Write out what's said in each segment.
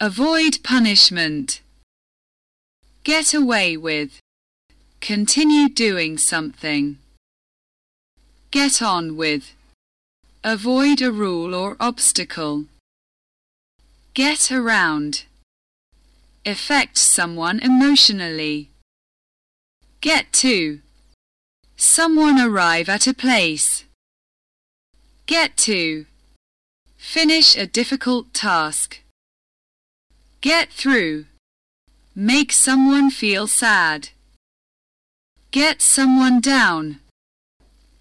Avoid punishment. Get away with. Continue doing something. Get on with. Avoid a rule or obstacle. Get around. Affect someone emotionally. Get to. Someone arrive at a place. Get to. Finish a difficult task. Get through. Make someone feel sad. Get someone down.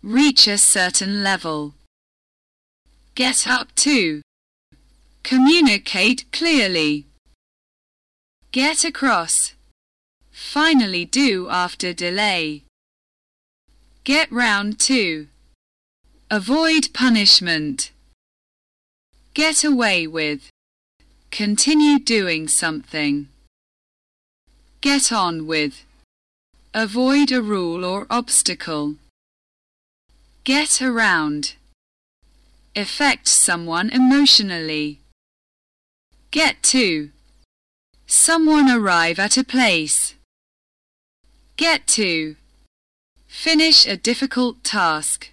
Reach a certain level. Get up to. Communicate clearly. Get across. Finally do after delay. Get round to. Avoid punishment. Get away with. Continue doing something. Get on with. Avoid a rule or obstacle. Get around. Affect someone emotionally. Get to. Someone arrive at a place. Get to. Finish a difficult task.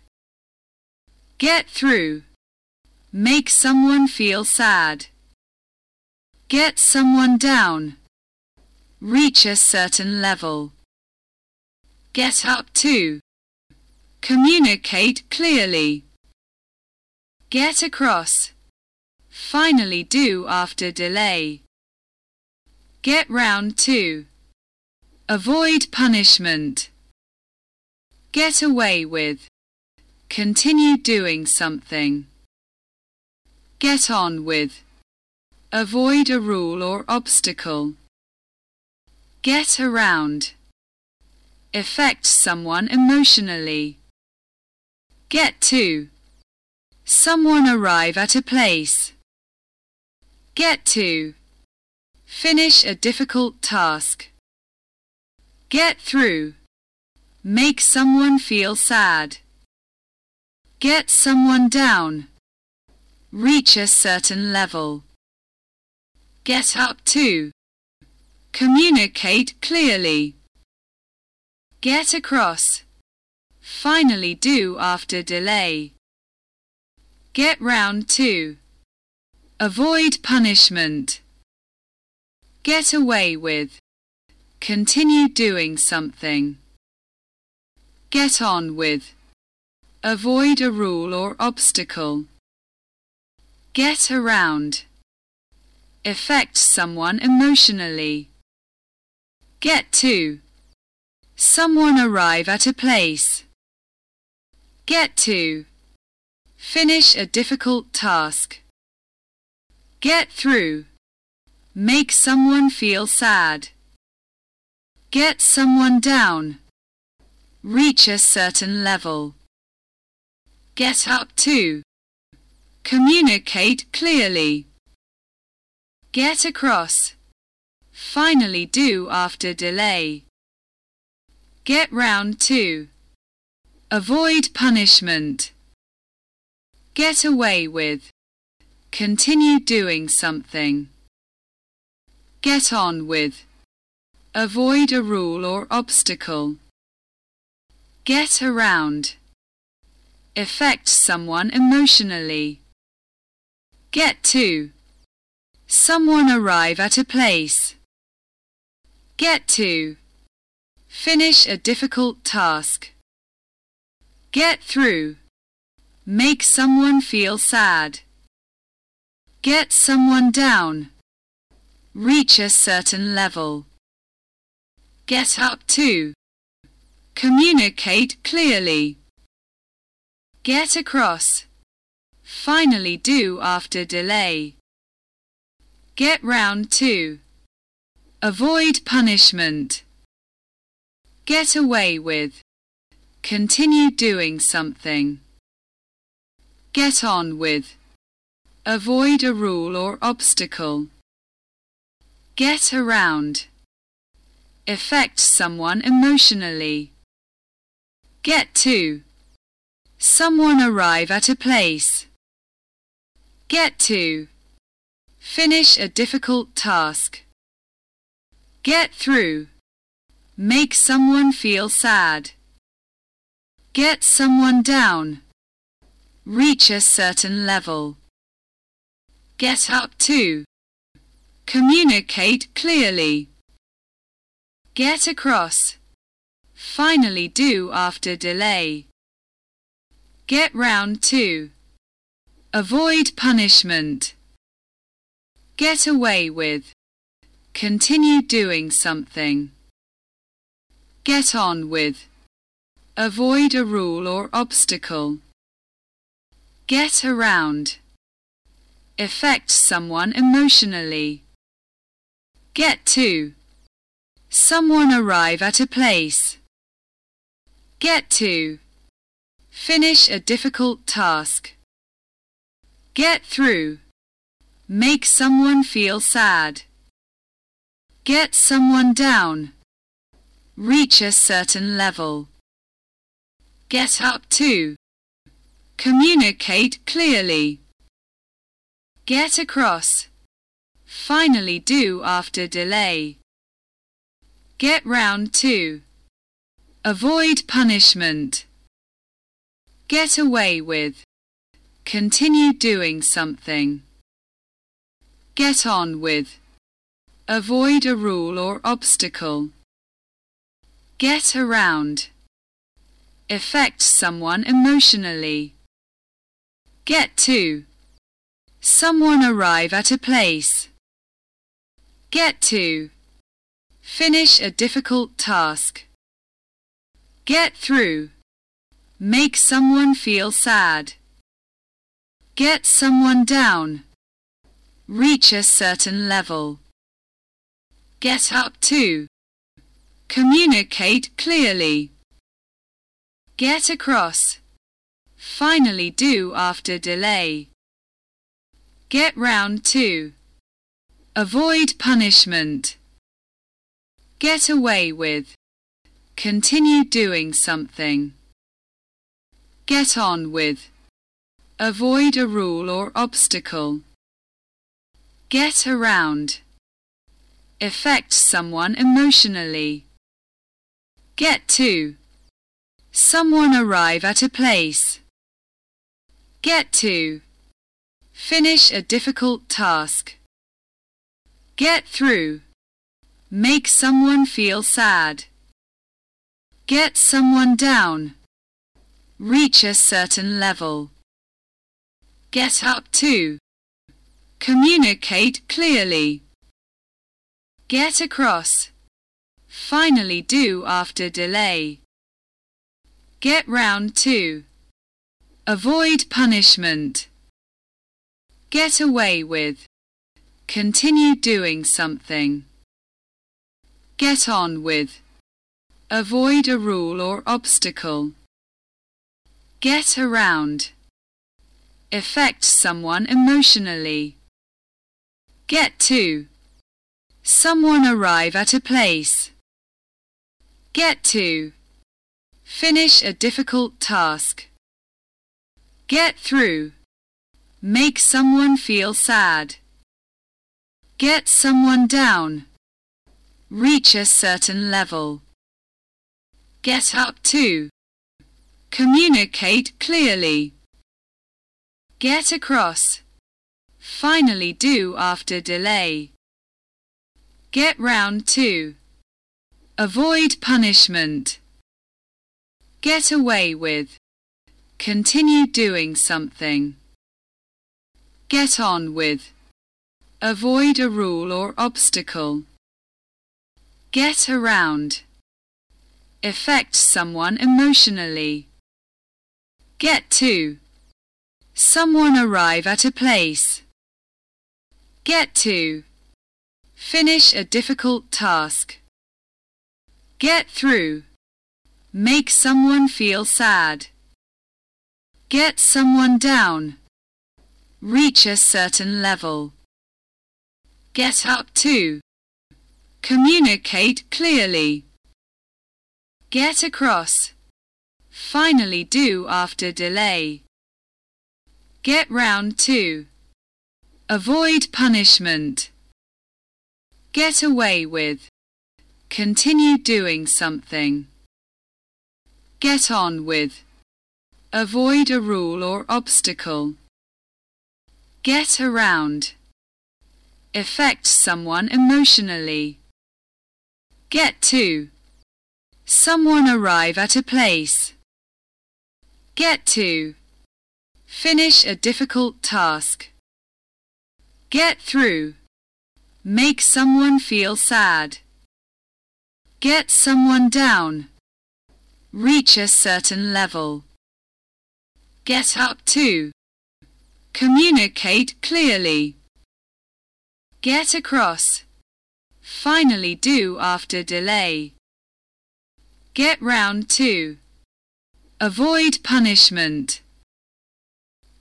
Get through. Make someone feel sad. Get someone down. Reach a certain level. Get up to. Communicate clearly. Get across. Finally do after delay. Get round to. Avoid punishment. Get away with. Continue doing something. Get on with. Avoid a rule or obstacle. Get around. Affect someone emotionally. Get to. Someone arrive at a place. Get to. Finish a difficult task. Get through. Make someone feel sad. Get someone down. Reach a certain level. Get up to. Communicate clearly. Get across. Finally do after delay. Get round to. Avoid punishment. Get away with. Continue doing something. Get on with. Avoid a rule or obstacle. Get around. Affect someone emotionally. Get to. Someone arrive at a place. Get to. Finish a difficult task. Get through. Make someone feel sad. Get someone down. Reach a certain level. Get up to. Communicate clearly. Get across. Finally do after delay. Get round to. Avoid punishment. Get away with. Continue doing something. Get on with. Avoid a rule or obstacle. Get around. Affect someone emotionally. Get to. Someone arrive at a place. Get to. Finish a difficult task. Get through. Make someone feel sad. Get someone down. Reach a certain level. Get up to. Communicate clearly. Get across. Finally do after delay. Get round to. Avoid punishment. Get away with. Continue doing something. Get on with. Avoid a rule or obstacle. Get around. Affect someone emotionally. Get to. Someone arrive at a place. Get to. Finish a difficult task. Get through. Make someone feel sad. Get someone down. Reach a certain level. Get up to. Communicate clearly. Get across. Finally do after delay. Get round to. Avoid punishment. Get away with. Continue doing something. Get on with. Avoid a rule or obstacle. Get around. Affect someone emotionally. Get to. Someone arrive at a place. Get to. Finish a difficult task. Get through. Make someone feel sad. Get someone down. Reach a certain level. Get up to. Communicate clearly. Get across. Finally do after delay. Get round to. Avoid punishment. Get away with. Continue doing something. Get on with. Avoid a rule or obstacle. Get around. Affect someone emotionally. Get to. Someone arrive at a place. Get to. Finish a difficult task. Get through. Make someone feel sad. Get someone down. Reach a certain level. Get up to. Communicate clearly. Get across. Finally do after delay. Get round to. Avoid punishment. Get away with. Continue doing something. Get on with. Avoid a rule or obstacle. Get around. Affect someone emotionally. Get to. Someone arrive at a place. Get to. Finish a difficult task. Get through. Make someone feel sad. Get someone down. Reach a certain level. Get up to. Communicate clearly. Get across. Finally do after delay. Get round to. Avoid punishment. Get away with. Continue doing something. Get on with. Avoid a rule or obstacle. Get around. Affect someone emotionally. Get to. Someone arrive at a place. Get to. Finish a difficult task. Get through. Make someone feel sad. Get someone down. Reach a certain level. Get up to. Communicate clearly. Get across. Finally do, after delay. Get round to. Avoid punishment. Get away with. Continue doing something. Get on with. Avoid a rule or obstacle. Get around. Affect someone emotionally. Get to. Someone arrive at a place. Get to. Finish a difficult task. Get through. Make someone feel sad. Get someone down. Reach a certain level. Get up to. Communicate clearly. Get across. Finally do after delay. Get round to. Avoid punishment. Get away with. Continue doing something. Get on with. Avoid a rule or obstacle. Get around. Affect someone emotionally. Get to. Someone arrive at a place. Get to. Finish a difficult task. Get through. Make someone feel sad. Get someone down. Reach a certain level. Get up to. Communicate clearly. Get across. Finally do after delay. Get round to. Avoid punishment.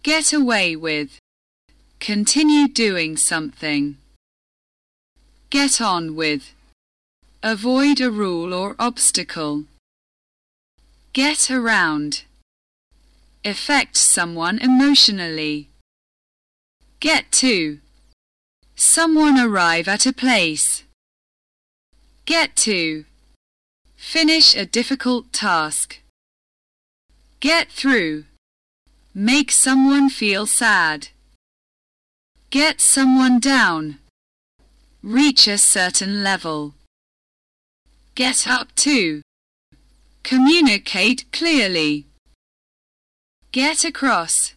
Get away with. Continue doing something. Get on with. Avoid a rule or obstacle. Get around. Affect someone emotionally. Get to. Someone arrive at a place. Get to. Finish a difficult task. Get through. Make someone feel sad. Get someone down. Reach a certain level. Get up to. Communicate clearly. Get across.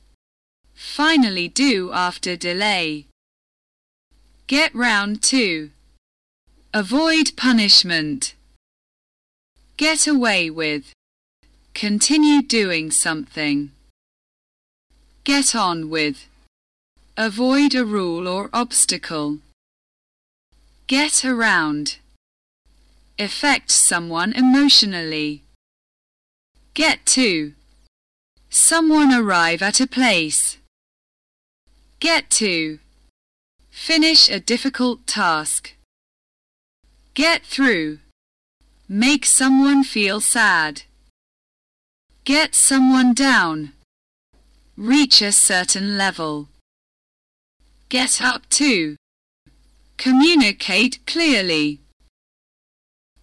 Finally do after delay. Get round to. Avoid punishment. Get away with. Continue doing something. Get on with. Avoid a rule or obstacle. Get around. Affect someone emotionally. Get to. Someone arrive at a place. Get to. Finish a difficult task. Get through. Make someone feel sad. Get someone down. Reach a certain level. Get up to. Communicate clearly.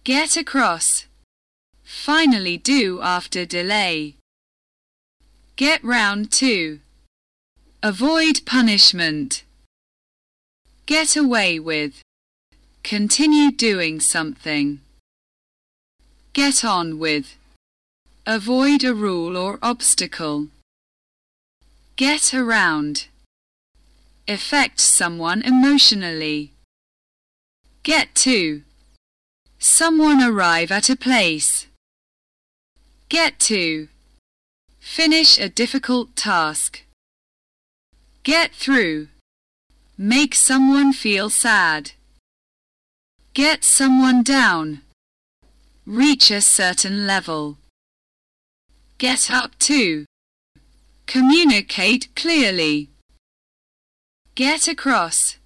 Get across. Finally do after delay. Get round to. Avoid punishment. Get away with. Continue doing something. Get on with. Avoid a rule or obstacle. Get around. Affect someone emotionally. Get to. Someone arrive at a place. Get to. Finish a difficult task. Get through. Make someone feel sad. Get someone down. Reach a certain level. Get up to. Communicate clearly. Get across.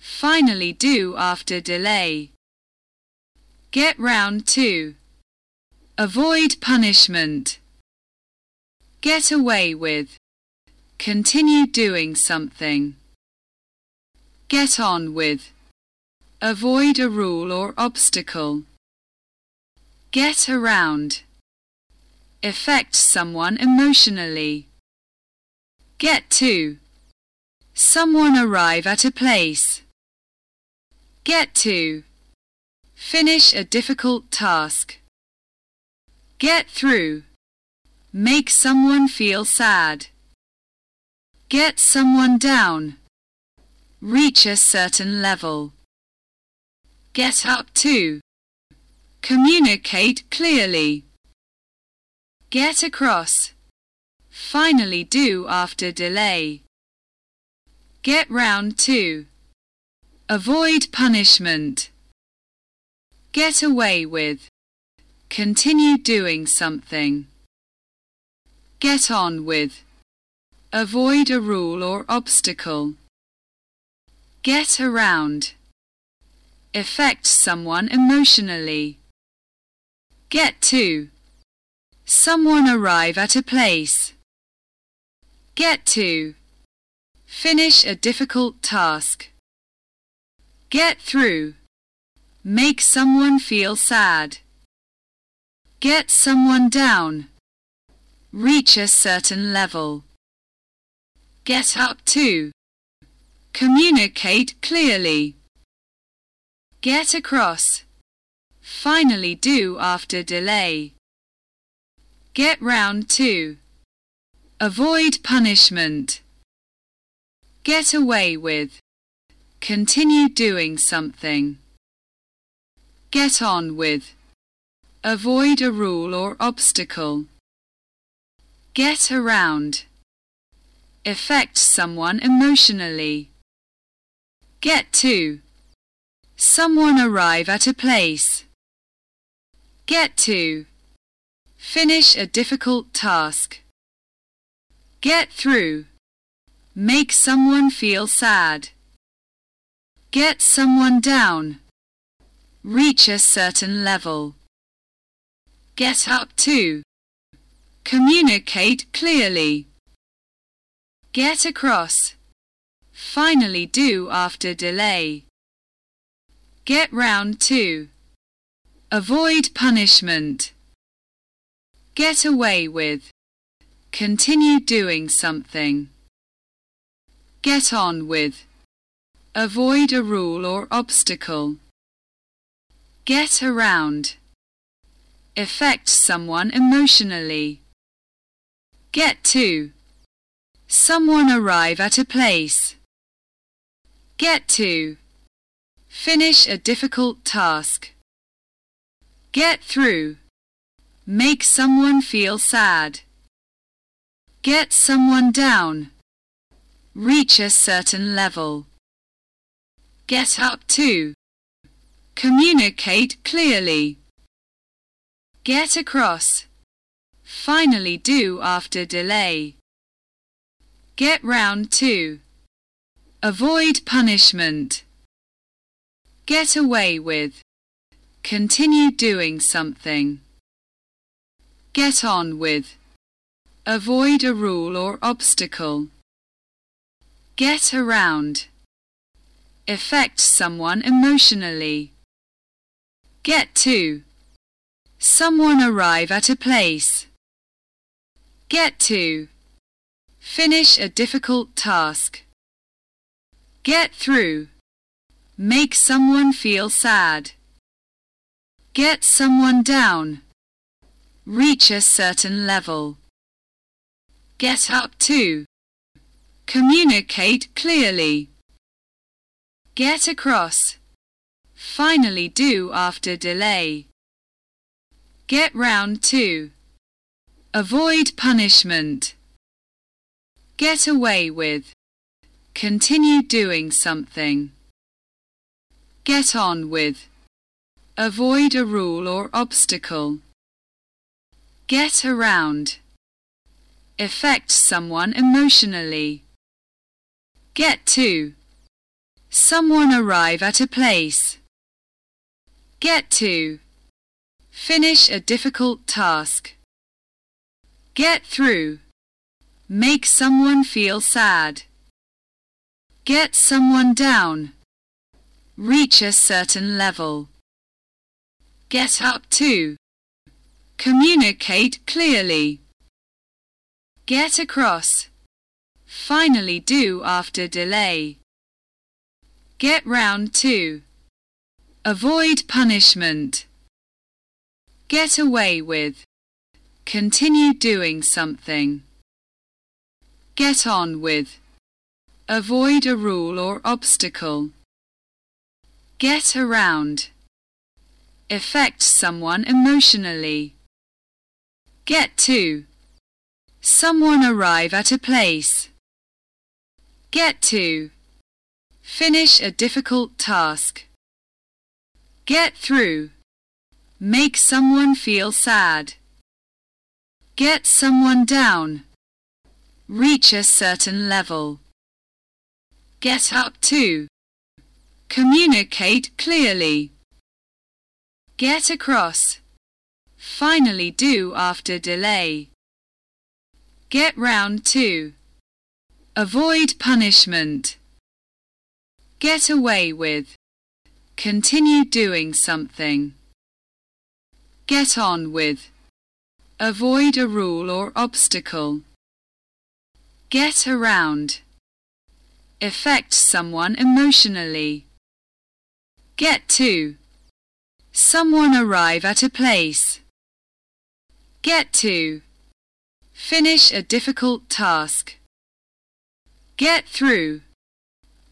Finally do after delay. Get round to. Avoid punishment. Get away with. Continue doing something. Get on with. Avoid a rule or obstacle. Get around. Affect someone emotionally. Get to. Someone arrive at a place. Get to. Finish a difficult task. Get through. Make someone feel sad. Get someone down. Reach a certain level. Get up to. Communicate clearly. Get across. Finally do after delay. Get round to. Avoid punishment. Get away with. Continue doing something. Get on with. Avoid a rule or obstacle. Get around. Affect someone emotionally. Get to. Someone arrive at a place. Get to. Finish a difficult task. Get through. Make someone feel sad. Get someone down. Reach a certain level. Get up to. Communicate clearly. Get across. Finally do after delay. Get round to. Avoid punishment. Get away with. Continue doing something. Get on with. Avoid a rule or obstacle. Get around. Affect someone emotionally. Get to. Someone arrive at a place. Get to. Finish a difficult task. Get through. Make someone feel sad. Get someone down. Reach a certain level. Get up to. Communicate clearly. Get across. Finally do after delay. Get round to. Avoid punishment. Get away with. Continue doing something. Get on with. Avoid a rule or obstacle. Get around. Affect someone emotionally. Get to. Someone arrive at a place. Get to. Finish a difficult task. Get through. Make someone feel sad. Get someone down. Reach a certain level. Get up to. Communicate clearly. Get across. Finally do after delay. Get round to. Avoid punishment. Get away with. Continue doing something. Get on with. Avoid a rule or obstacle. Get around. Affect someone emotionally. Get to. Someone arrive at a place. Get to. Finish a difficult task. Get through. Make someone feel sad. Get someone down. Reach a certain level. Get up to. Communicate clearly. Get across. Finally do after delay. Get round to. Avoid punishment. Get away with. Continue doing something. Get on with. Avoid a rule or obstacle. Get around. Affect someone emotionally. Get to. Someone arrive at a place. Get to. Finish a difficult task. Get through. Make someone feel sad. Get someone down. Reach a certain level. Get up to. Communicate clearly. Get across. Finally do after delay. Get round to. Avoid punishment. Get away with. Continue doing something. Get on with. Avoid a rule or obstacle. Get around. Affect someone emotionally. Get to. Someone arrive at a place. Get to. Finish a difficult task. Get through. Make someone feel sad. Get someone down. Reach a certain level. Get up to. Communicate clearly. Get across. Finally do after delay. Get round to. Avoid punishment. Get away with. Continue doing something. Get on with. Avoid a rule or obstacle. Get around. Affect someone emotionally. Get to. Someone arrive at a place. Get to. Finish a difficult task. Get through.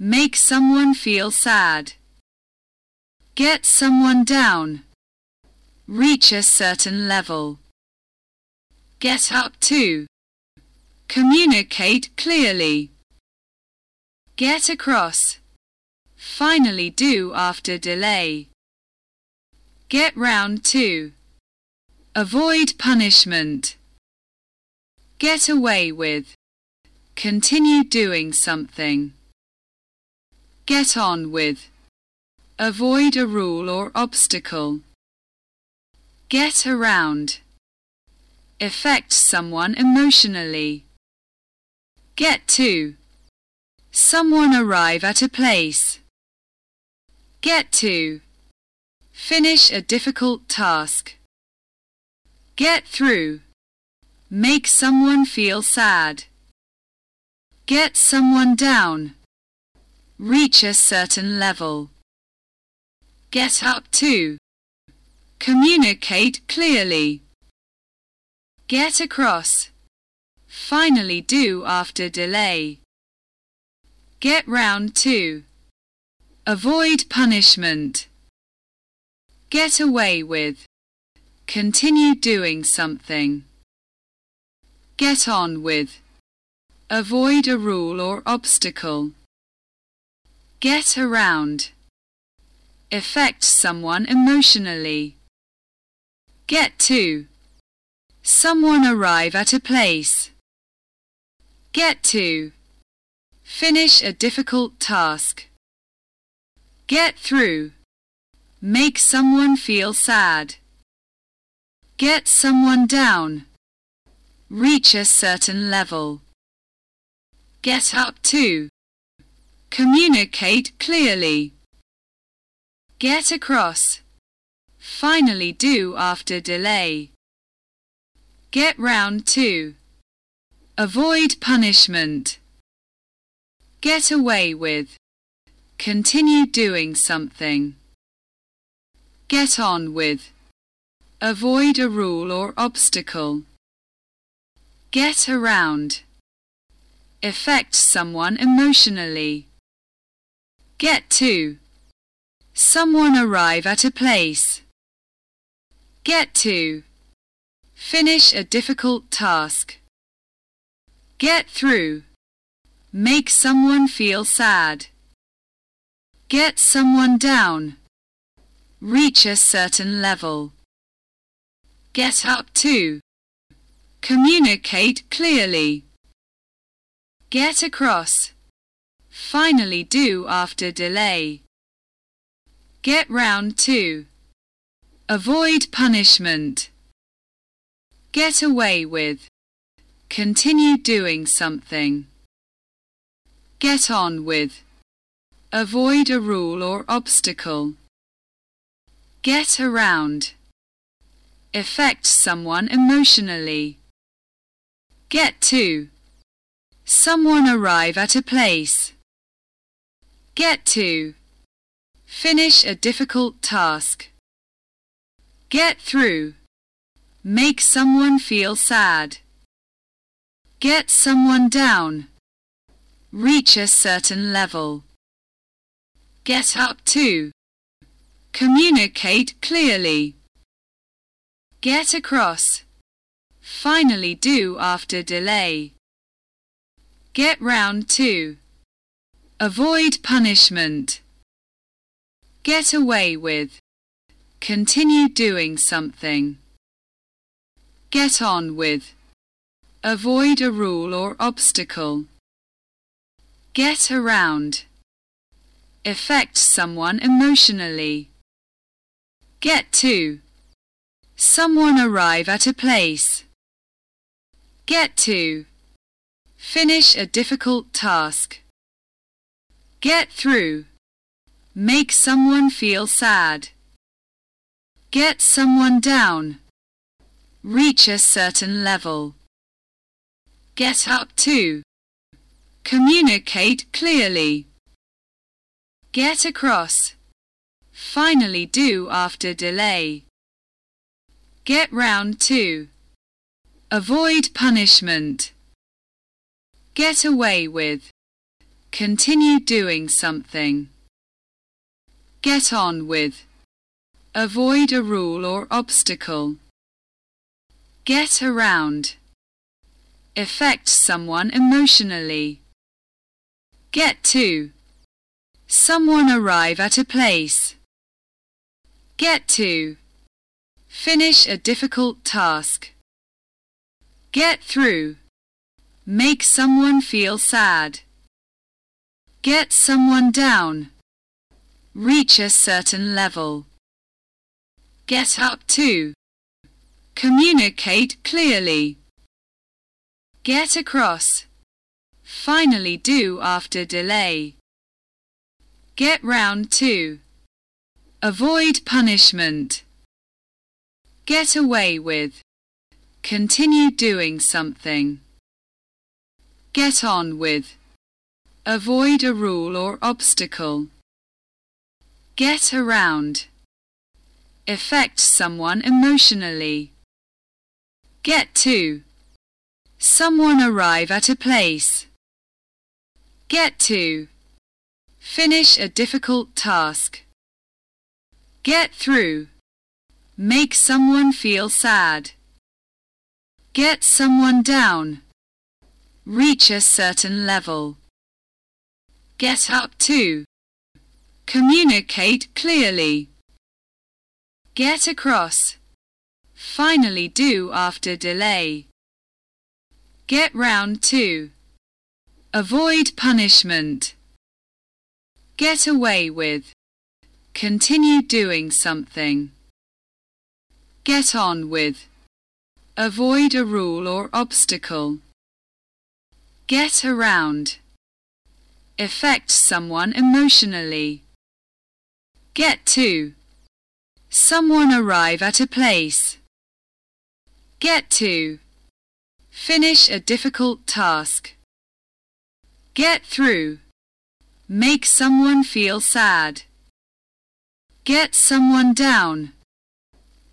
Make someone feel sad. Get someone down. Reach a certain level. Get up to. Communicate clearly. Get across. Finally do after delay. Get round to. Avoid punishment. Get away with. Continue doing something. Get on with. Avoid a rule or obstacle. Get around. Affect someone emotionally. Get to. Someone arrive at a place. Get to. Finish a difficult task. Get through. Make someone feel sad. Get someone down. Reach a certain level. Get up to. Communicate clearly. Get across. Finally do after delay. Get round to. Avoid punishment. Get away with. Continue doing something. Get on with. Avoid a rule or obstacle. Get around. Affect someone emotionally. Get to. Someone arrive at a place. Get to. Finish a difficult task. Get through. Make someone feel sad. Get someone down. Reach a certain level. Get up to. Communicate clearly. Get across. Finally do after delay. Get round to. Avoid punishment. Get away with. Continue doing something. Get on with. Avoid a rule or obstacle. Get around. Affect someone emotionally. Get to. Someone arrive at a place. Get to. Finish a difficult task. Get through. Make someone feel sad. Get someone down. Reach a certain level. Get up to. Communicate clearly. Get across. Finally do after delay. Get round to. Avoid punishment. Get away with. Continue doing something. Get on with. Avoid a rule or obstacle. Get around. Affect someone emotionally. Get to. Someone arrive at a place. Get to. Finish a difficult task. Get through. Make someone feel sad. Get someone down. Reach a certain level. Get up to. Communicate clearly. Get across. Finally do after delay. Get round to. Avoid punishment. Get away with. Continue doing something. Get on with. Avoid a rule or obstacle. Get around. Affect someone emotionally. Get to. Someone arrive at a place. Get to. Finish a difficult task. Get through. Make someone feel sad. Get someone down. Reach a certain level. Get up to. Communicate clearly. Get across. Finally do after delay. Get round to. Avoid punishment. Get away with. Continue doing something. Get on with. Avoid a rule or obstacle. Get around. Affect someone emotionally. Get to. Someone arrive at a place. Get to. Finish a difficult task. Get through. Make someone feel sad. Get someone down. Reach a certain level. Get up to. Communicate clearly. Get across. Finally do after delay. Get round to. Avoid punishment. Get away with. Continue doing something. Get on with. Avoid a rule or obstacle. Get around. Affect someone emotionally. Get to. Someone arrive at a place. Get to. Finish a difficult task. Get through. Make someone feel sad. Get someone down. Reach a certain level. Get up to. Communicate clearly. Get across. Finally do after delay. Get round to. Avoid punishment. Get away with. Continue doing something. Get on with. Avoid a rule or obstacle. Get around. Affect someone emotionally. Get to. Someone arrive at a place. Get to. Finish a difficult task. Get through. Make someone feel sad. Get someone down.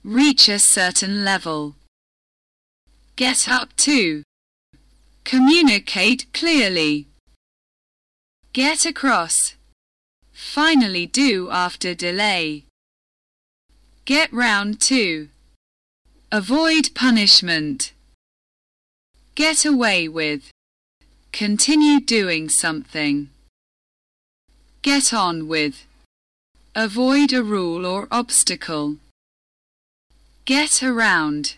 Reach a certain level. Get up to. Communicate clearly. Get across. Finally do after delay. Get round to. Avoid punishment. Get away with. Continue doing something. Get on with. Avoid a rule or obstacle. Get around.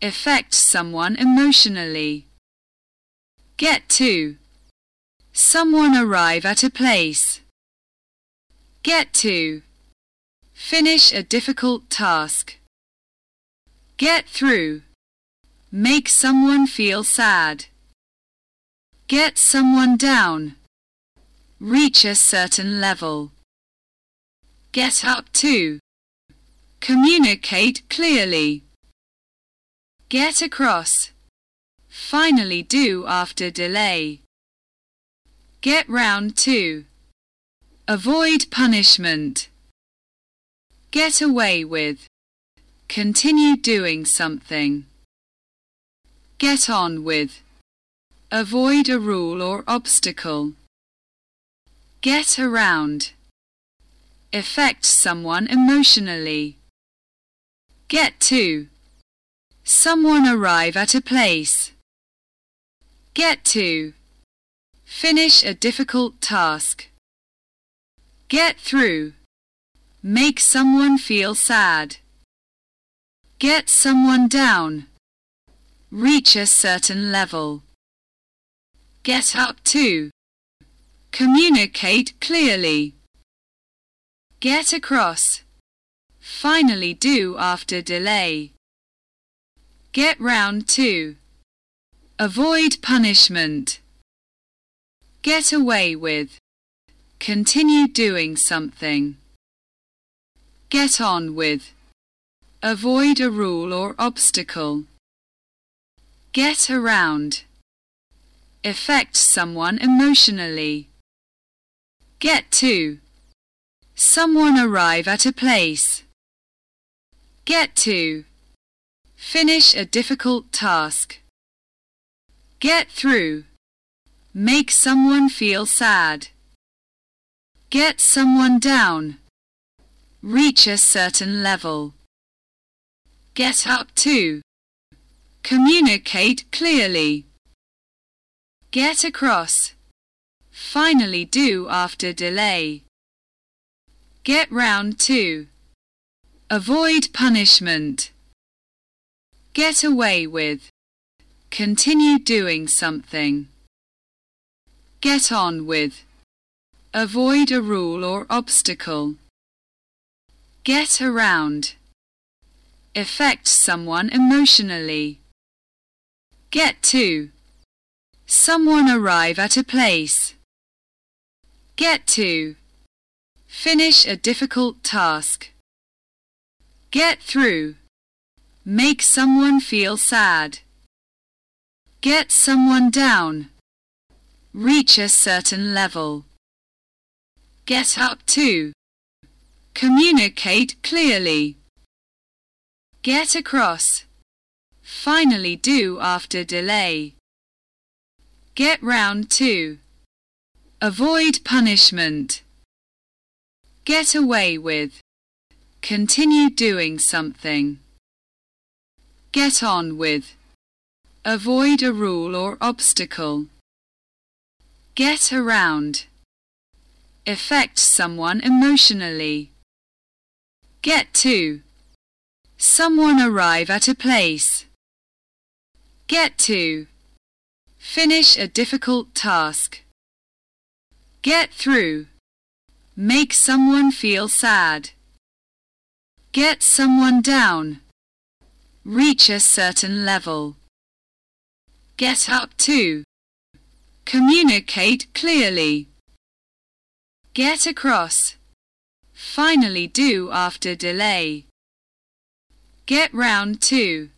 Affect someone emotionally. Get to. Someone arrive at a place. Get to. Finish a difficult task. Get through. Make someone feel sad. Get someone down. Reach a certain level. Get up to. Communicate clearly. Get across. Finally do after delay. Get round to. Avoid punishment. Get away with. Continue doing something. Get on with. Avoid a rule or obstacle. Get around. Affect someone emotionally. Get to. Someone arrive at a place. Get to. Finish a difficult task. Get through. Make someone feel sad. Get someone down. Reach a certain level. Get up to. Communicate clearly. Get across. Finally do after delay. Get round to. Avoid punishment. Get away with. Continue doing something. Get on with. Avoid a rule or obstacle. Get around. Affect someone emotionally. Get to. Someone arrive at a place. Get to. Finish a difficult task. Get through. Make someone feel sad. Get someone down. Reach a certain level. Get up to. Communicate clearly. Get across. Finally do after delay. Get round to. Avoid punishment. Get away with. Continue doing something. Get on with. Avoid a rule or obstacle. Get around. Affect someone emotionally. Get to. Someone arrive at a place. Get to. Finish a difficult task. Get through. Make someone feel sad. Get someone down. Reach a certain level. Get up to. Communicate clearly. Get across. Finally do after delay. Get round to. Avoid punishment. Get away with. Continue doing something. Get on with. Avoid a rule or obstacle. Get around. Affect someone emotionally. Get to. Someone arrive at a place. Get to. Finish a difficult task. Get through. Make someone feel sad. Get someone down. Reach a certain level. Get up to. Communicate clearly. Get across. Finally do after delay. Get round to.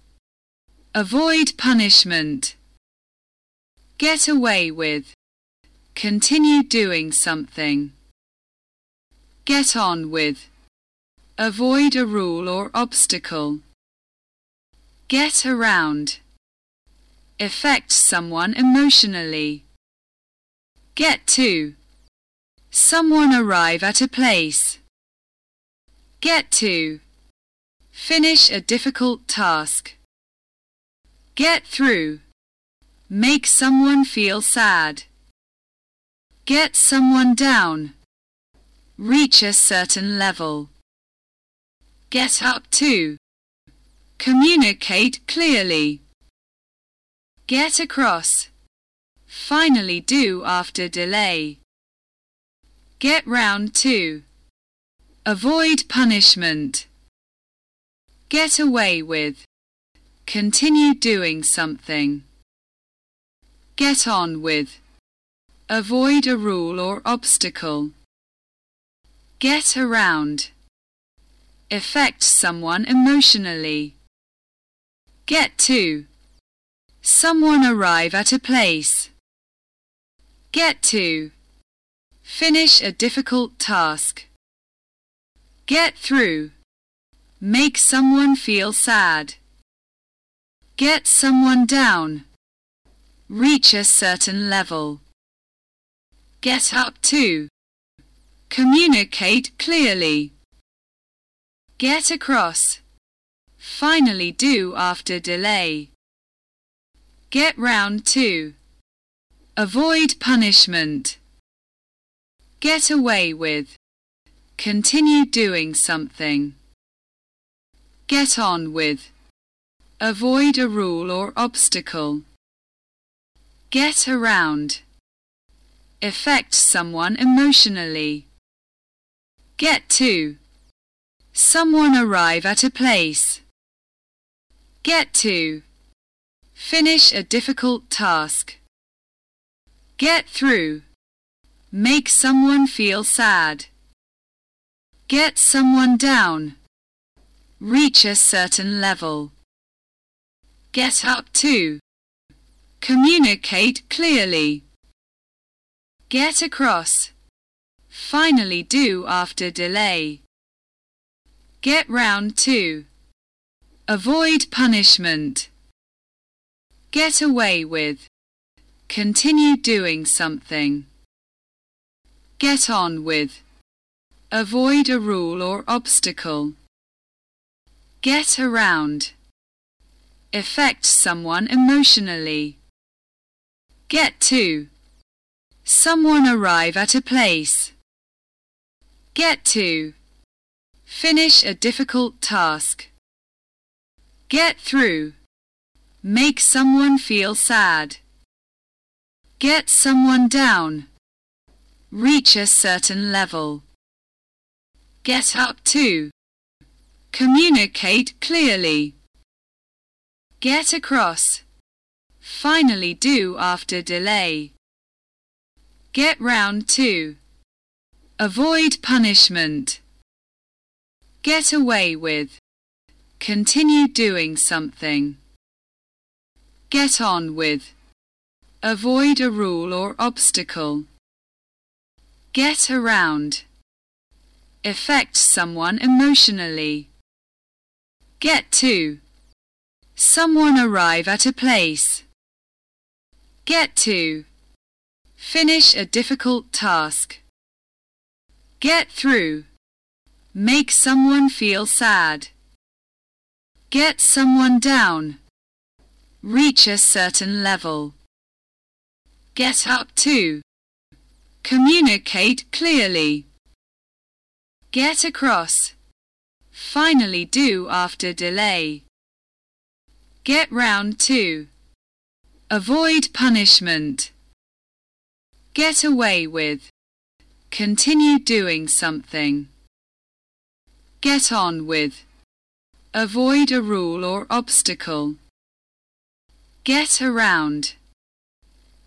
Avoid punishment. Get away with. Continue doing something. Get on with. Avoid a rule or obstacle. Get around. Affect someone emotionally. Get to. Someone arrive at a place. Get to. Finish a difficult task. Get through. Make someone feel sad. Get someone down. Reach a certain level. Get up to. Communicate clearly. Get across. Finally do after delay. Get round to. Avoid punishment. Get away with. Continue doing something. Get on with. Avoid a rule or obstacle. Get around. Affect someone emotionally. Get to. Someone arrive at a place. Get to. Finish a difficult task. Get through. Make someone feel sad. Get someone down. Reach a certain level. Get up to. Communicate clearly. Get across. Finally do after delay. Get round to. Avoid punishment. Get away with. Continue doing something. Get on with. Avoid a rule or obstacle. Get around. Affect someone emotionally. Get to. Someone arrive at a place. Get to. Finish a difficult task. Get through. Make someone feel sad. Get someone down. Reach a certain level. Get up to. Communicate clearly. Get across. Finally do after delay. Get round to. Avoid punishment. Get away with. Continue doing something. Get on with. Avoid a rule or obstacle. Get around. Affect someone emotionally. Get to. Someone arrive at a place. Get to. Finish a difficult task. Get through. Make someone feel sad. Get someone down. Reach a certain level. Get up to. Communicate clearly. Get across. Finally do after delay. Get round to. Avoid punishment. Get away with. Continue doing something. Get on with. Avoid a rule or obstacle. Get around. Affect someone emotionally. Get to. Someone arrive at a place. Get to. Finish a difficult task. Get through. Make someone feel sad. Get someone down. Reach a certain level. Get up to. Communicate clearly. Get across. Finally do after delay. Get round to. Avoid punishment. Get away with. Continue doing something. Get on with. Avoid a rule or obstacle. Get around.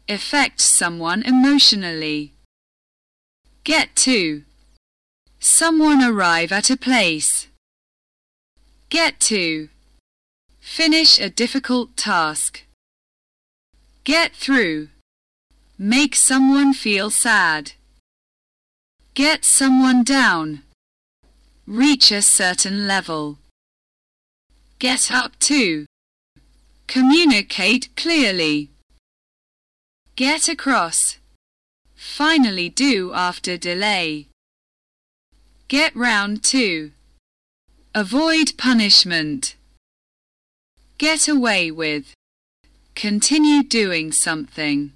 Affect someone emotionally. Get to. Someone arrive at a place. Get to. Finish a difficult task. Get through. Make someone feel sad. Get someone down. Reach a certain level. Get up to. Communicate clearly. Get across. Finally do after delay. Get round to. Avoid punishment. Get away with. Continue doing something.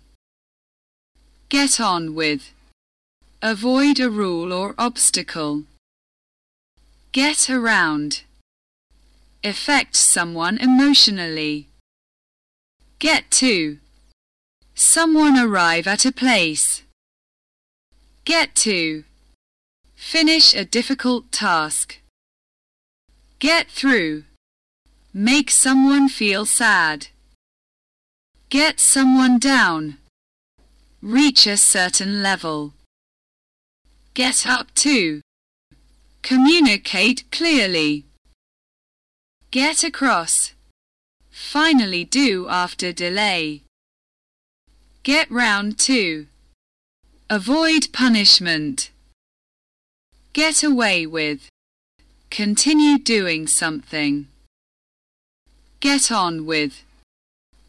Get on with. Avoid a rule or obstacle. Get around. Affect someone emotionally. Get to. Someone arrive at a place. Get to. Finish a difficult task. Get through. Make someone feel sad. Get someone down. Reach a certain level. Get up to. Communicate clearly. Get across. Finally do, after delay. Get round to. Avoid punishment. Get away with. Continue doing something. Get on with.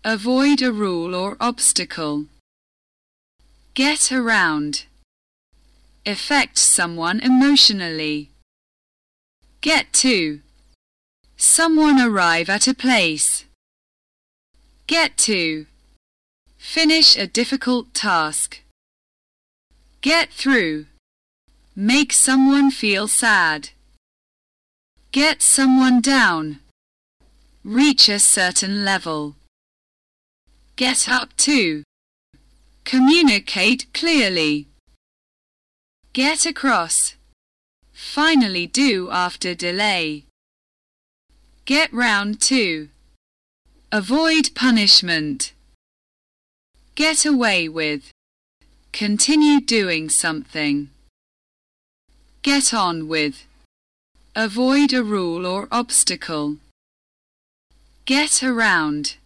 Avoid a rule or obstacle. Get around. Affect someone emotionally. Get to. Someone arrive at a place. Get to. Finish a difficult task. Get through. Make someone feel sad. Get someone down. Reach a certain level. Get up to. Communicate clearly. Get across. Finally do after delay. Get round to. Avoid punishment. Get away with. Continue doing something. Get on with. Avoid a rule or obstacle. Get around.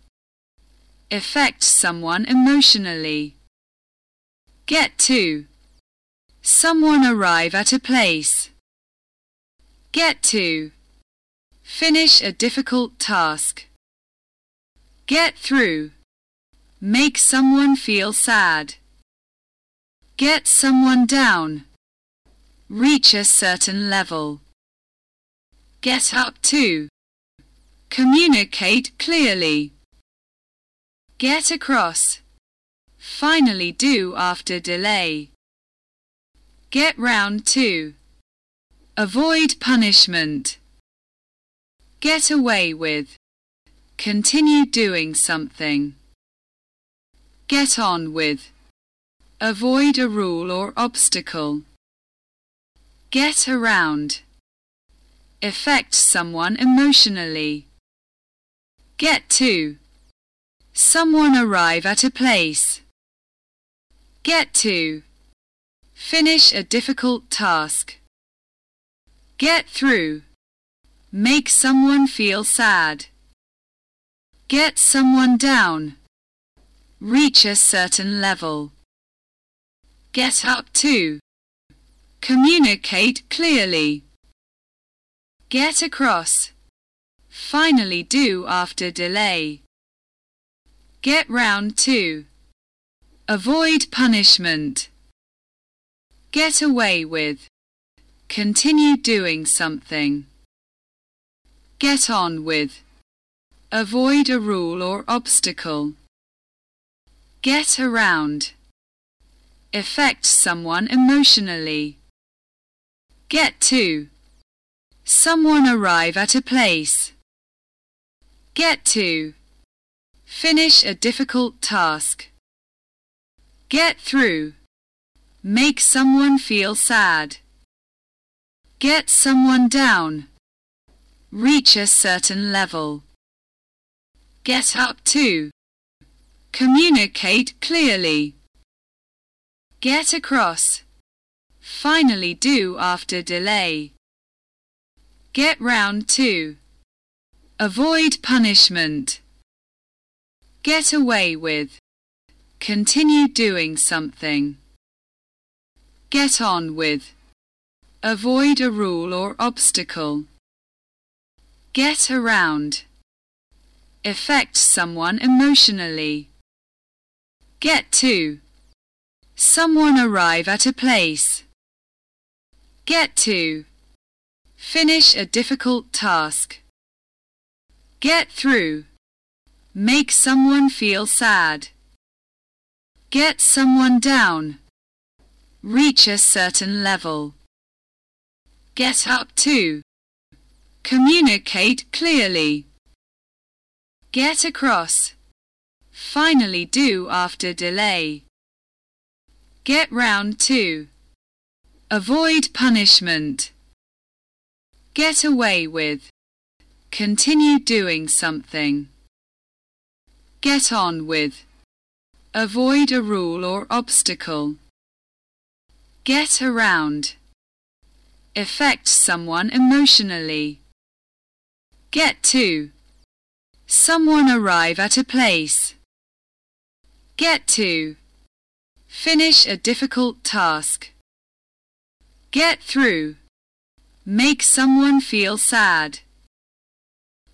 Affect someone emotionally. Get to. Someone arrive at a place. Get to. Finish a difficult task. Get through. Make someone feel sad. Get someone down. Reach a certain level. Get up to. Communicate clearly. Get across. Finally do after delay. Get round to. Avoid punishment. Get away with. Continue doing something. Get on with. Avoid a rule or obstacle. Get around. Affect someone emotionally. Get to. Someone arrive at a place. Get to. Finish a difficult task. Get through. Make someone feel sad. Get someone down. Reach a certain level. Get up to. Communicate clearly. Get across. Finally do after delay. Get round to. Avoid punishment. Get away with. Continue doing something. Get on with. Avoid a rule or obstacle. Get around. Affect someone emotionally. Get to. Someone arrive at a place. Get to. Finish a difficult task. Get through. Make someone feel sad. Get someone down. Reach a certain level. Get up to. Communicate clearly. Get across. Finally do after delay. Get round to. Avoid punishment. Get away with. Continue doing something. Get on with. Avoid a rule or obstacle. Get around. Affect someone emotionally. Get to. Someone arrive at a place. Get to. Finish a difficult task. Get through. Make someone feel sad. Get someone down. Reach a certain level. Get up to. Communicate clearly. Get across. Finally do after delay. Get round to. Avoid punishment. Get away with. Continue doing something. Get on with. Avoid a rule or obstacle. Get around. Affect someone emotionally. Get to. Someone arrive at a place. Get to. Finish a difficult task. Get through. Make someone feel sad.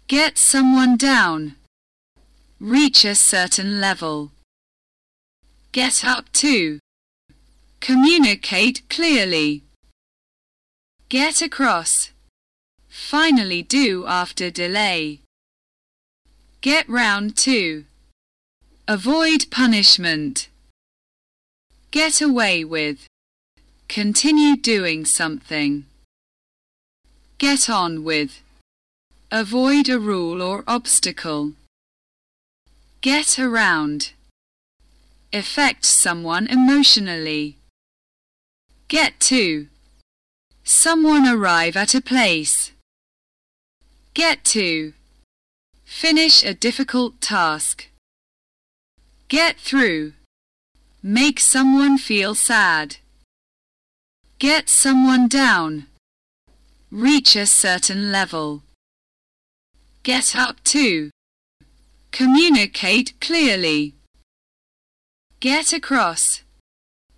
Get someone down. Reach a certain level. Get up to. Communicate clearly. Get across. Finally do after delay. Get round to. Avoid punishment. Get away with. Continue doing something. Get on with. Avoid a rule or obstacle. Get around. Affect someone emotionally. Get to. Someone arrive at a place. Get to. Finish a difficult task. Get through. Make someone feel sad. Get someone down. Reach a certain level. Get up to. Communicate clearly. Get across.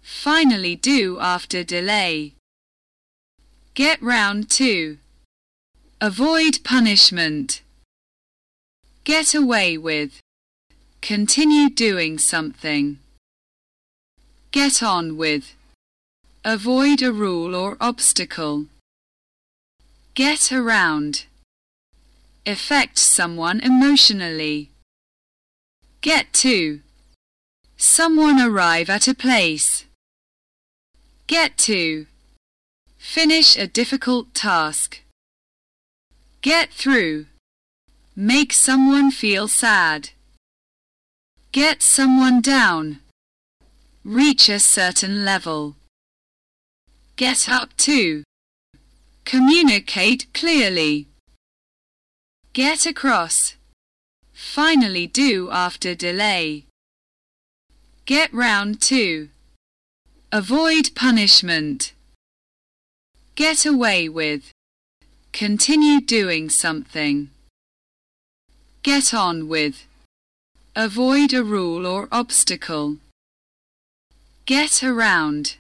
Finally do after delay. Get round to. Avoid punishment. Get away with. Continue doing something. Get on with. Avoid a rule or obstacle. Get around. Affect someone emotionally. Get to. Someone arrive at a place. Get to. Finish a difficult task. Get through. Make someone feel sad. Get someone down. Reach a certain level. Get up to. Communicate clearly. Get across. Finally do after delay. Get round to. Avoid punishment. Get away with. Continue doing something. Get on with. Avoid a rule or obstacle. Get around.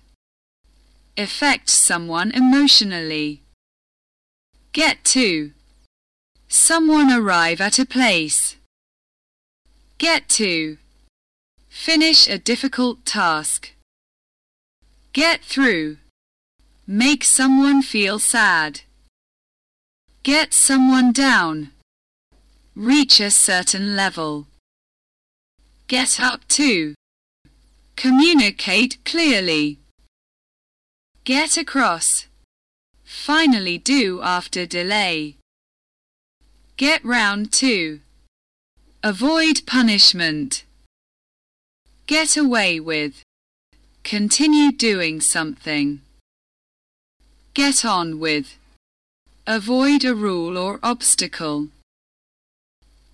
Affect someone emotionally. Get to. Someone arrive at a place. Get to. Finish a difficult task. Get through. Make someone feel sad. Get someone down. Reach a certain level. Get up to. Communicate clearly. Get across. Finally do after delay. Get round to. Avoid punishment. Get away with. Continue doing something. Get on with. Avoid a rule or obstacle.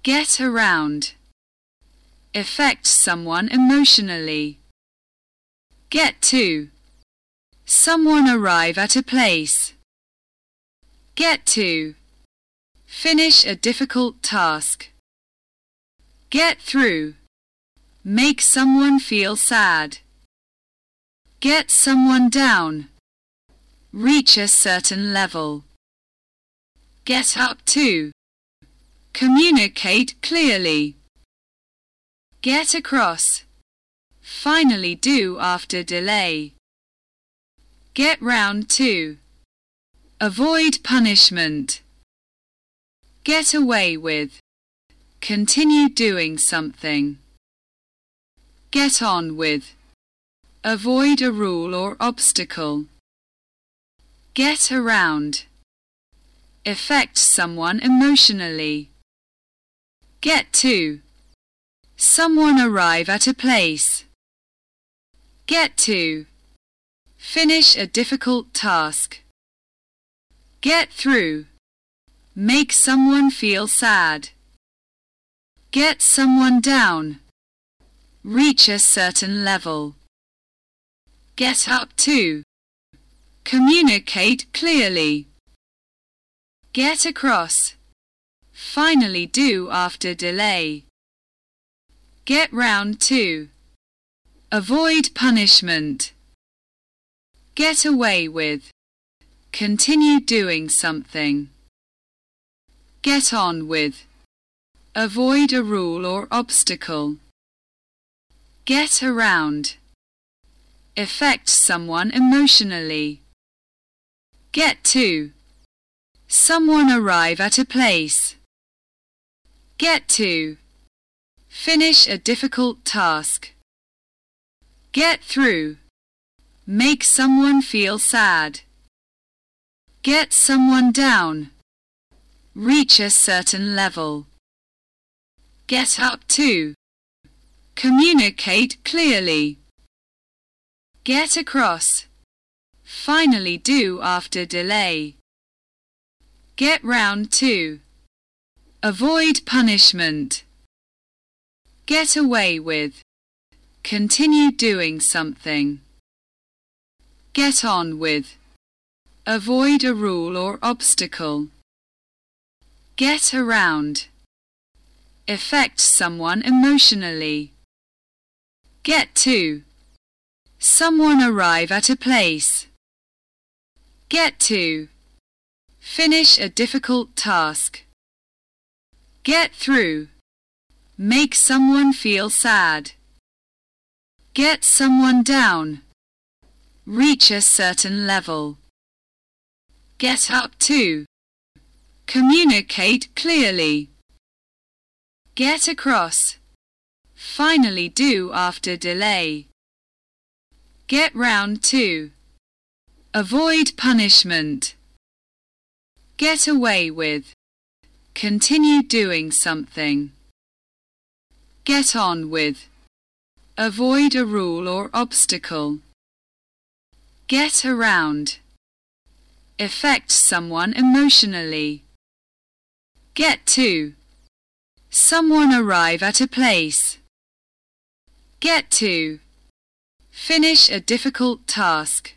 Get around. Affect someone emotionally. Get to. Someone arrive at a place. Get to. Finish a difficult task. Get through. Make someone feel sad. Get someone down. Reach a certain level. Get up to. Communicate clearly. Get across. Finally do after delay. Get round to. Avoid punishment. Get away with. Continue doing something. Get on with. Avoid a rule or obstacle. Get around. Affect someone emotionally. Get to. Someone arrive at a place. Get to. Finish a difficult task. Get through. Make someone feel sad. Get someone down. Reach a certain level. Get up to. Communicate clearly. Get across. Finally do after delay. Get round to. Avoid punishment. Get away with. Continue doing something. Get on with. Avoid a rule or obstacle. Get around. Affect someone emotionally. Get to. Someone arrive at a place. Get to. Finish a difficult task. Get through. Make someone feel sad. Get someone down. Reach a certain level. Get up to. Communicate clearly. Get across. Finally do after delay. Get round to. Avoid punishment. Get away with. Continue doing something. Get on with. Avoid a rule or obstacle. Get around. Affect someone emotionally. Get to. Someone arrive at a place. Get to. Finish a difficult task. Get through. Make someone feel sad. Get someone down. Reach a certain level. Get up to. Communicate clearly. Get across. Finally do after delay. Get round to. Avoid punishment. Get away with. Continue doing something. Get on with. Avoid a rule or obstacle. Get around. Affect someone emotionally. Get to. Someone arrive at a place. Get to. Finish a difficult task.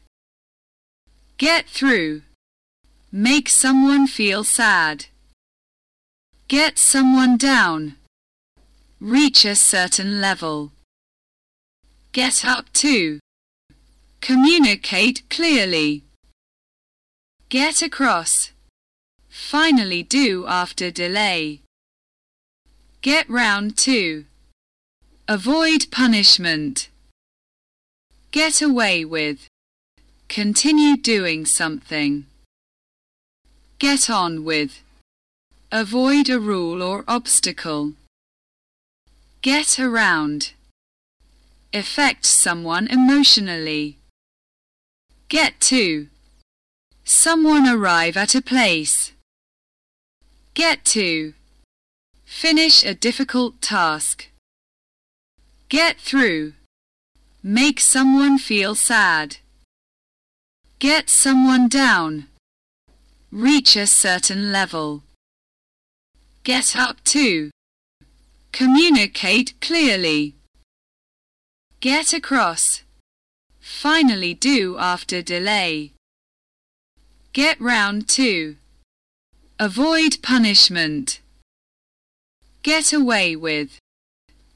Get through. Make someone feel sad. Get someone down. Reach a certain level. Get up to. Communicate clearly. Get across. Finally do after delay. Get round to. Avoid punishment. Get away with. Continue doing something. Get on with. Avoid a rule or obstacle. Get around. Affect someone emotionally. Get to. Someone arrive at a place. Get to. Finish a difficult task. Get through. Make someone feel sad. Get someone down. Reach a certain level. Get up to. Communicate clearly. Get across. Finally do after delay. Get round to. Avoid punishment. Get away with.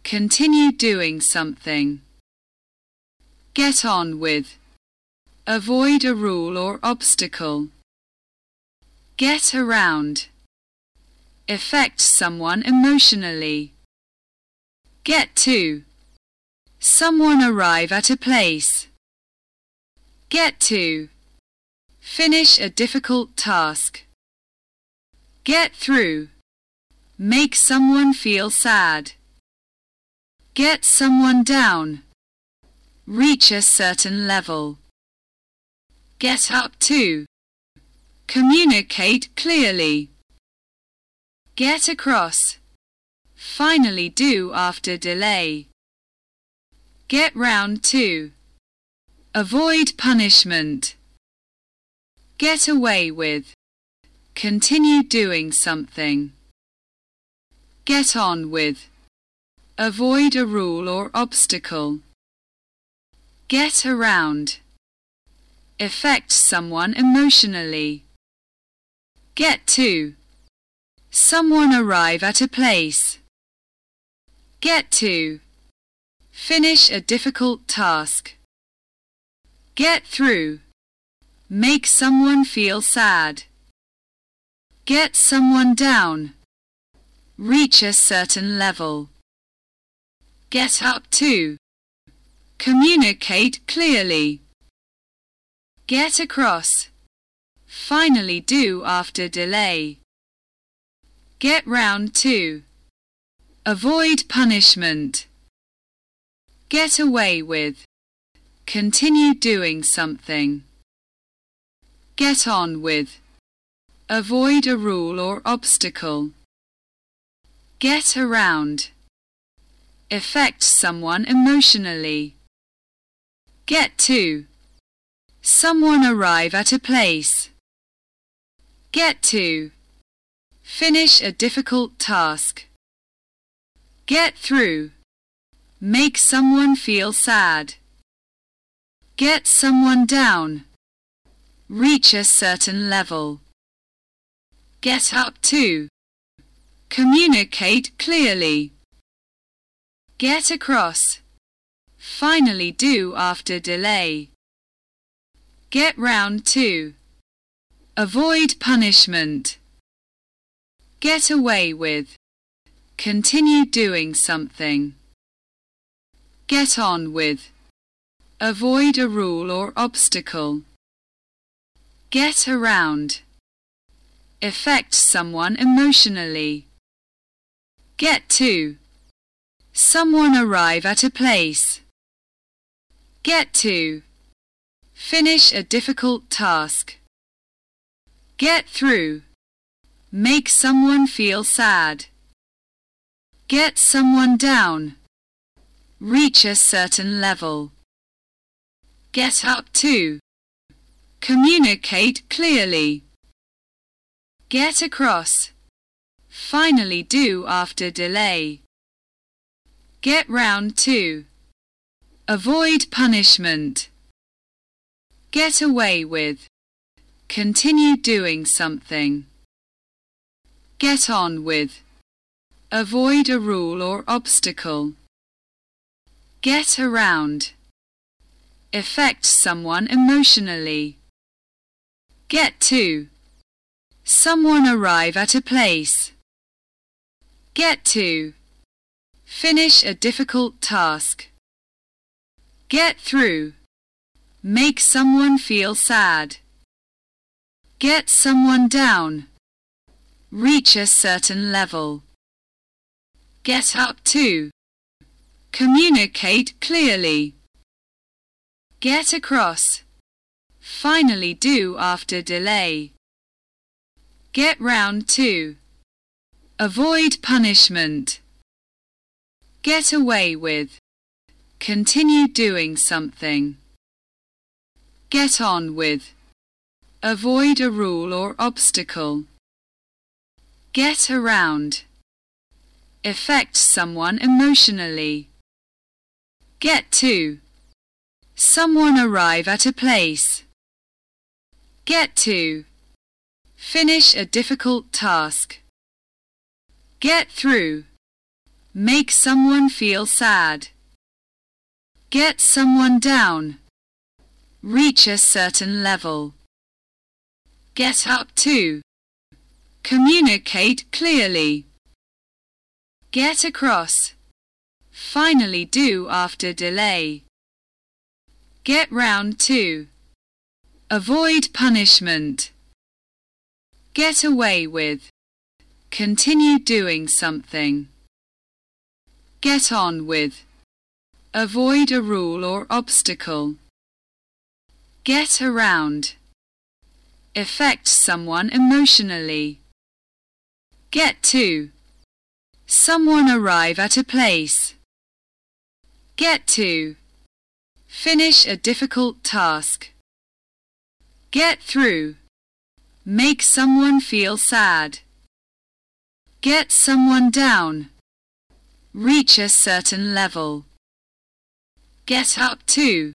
Continue doing something. Get on with. Avoid a rule or obstacle. Get around. Affect someone emotionally. Get to. Someone arrive at a place. Get to. Finish a difficult task. Get through. Make someone feel sad. Get someone down. Reach a certain level. Get up to. Communicate clearly. Get across. Finally do after delay. Get round to. Avoid punishment. Get away with. Continue doing something. Get on with. Avoid a rule or obstacle. Get around. Affect someone emotionally. Get to. Someone arrive at a place. Get to. Finish a difficult task. Get through. Make someone feel sad. Get someone down. Reach a certain level. Get up to. Communicate clearly. Get across. Finally do after delay. Get round to. Avoid punishment. Get away with. Continue doing something. Get on with. Avoid a rule or obstacle. Get around. Affect someone emotionally. Get to. Someone arrive at a place. Get to. Finish a difficult task. Get through. Make someone feel sad. Get someone down. Reach a certain level. Get up to. Communicate clearly. Get across. Finally do after delay. Get round to. Avoid punishment. Get away with. Continue doing something. Get on with. Avoid a rule or obstacle. Get around. Affect someone emotionally. Get to. Someone arrive at a place. Get to. Finish a difficult task. Get through. Make someone feel sad. Get someone down. Reach a certain level. Get up to. Communicate clearly. Get across. Finally do after delay. Get round to. Avoid punishment. Get away with. Continue doing something. Get on with. Avoid a rule or obstacle. Get around. Affect someone emotionally. Get to. Someone arrive at a place. Get to. Finish a difficult task. Get through. Make someone feel sad. Get someone down. Reach a certain level. Get up to. Communicate clearly. Get across. Finally do after delay. Get round to. Avoid punishment. Get away with. Continue doing something. Get on with. Avoid a rule or obstacle. Get around. Affect someone emotionally. Get to. Someone arrive at a place. Get to. Finish a difficult task. Get through. Make someone feel sad. Get someone down. Reach a certain level. Get up to. Communicate clearly. Get across. Finally do after delay. Get round to. Avoid punishment. Get away with. Continue doing something. Get on with. Avoid a rule or obstacle. Get around. Affect someone emotionally. Get to. Someone arrive at a place. Get to. Finish a difficult task. Get through. Make someone feel sad. Get someone down. Reach a certain level. Get up to.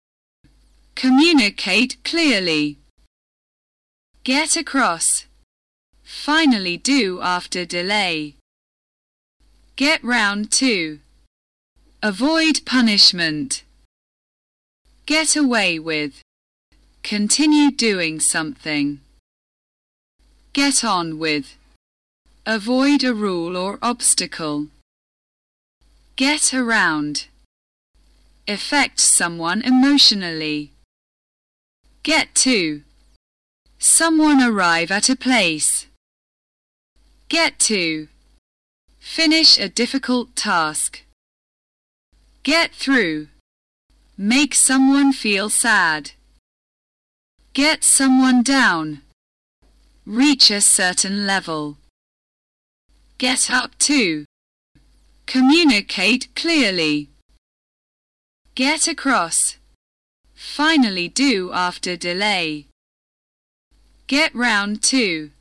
Communicate clearly. Get across. Finally do after delay. Get round to. Avoid punishment. Get away with. Continue doing something. Get on with. Avoid a rule or obstacle. Get around. Affect someone emotionally. Get to. Someone arrive at a place. Get to. Finish a difficult task. Get through. Make someone feel sad. Get someone down. Reach a certain level. Get up to. Communicate clearly. Get across. Finally do after delay. Get round to.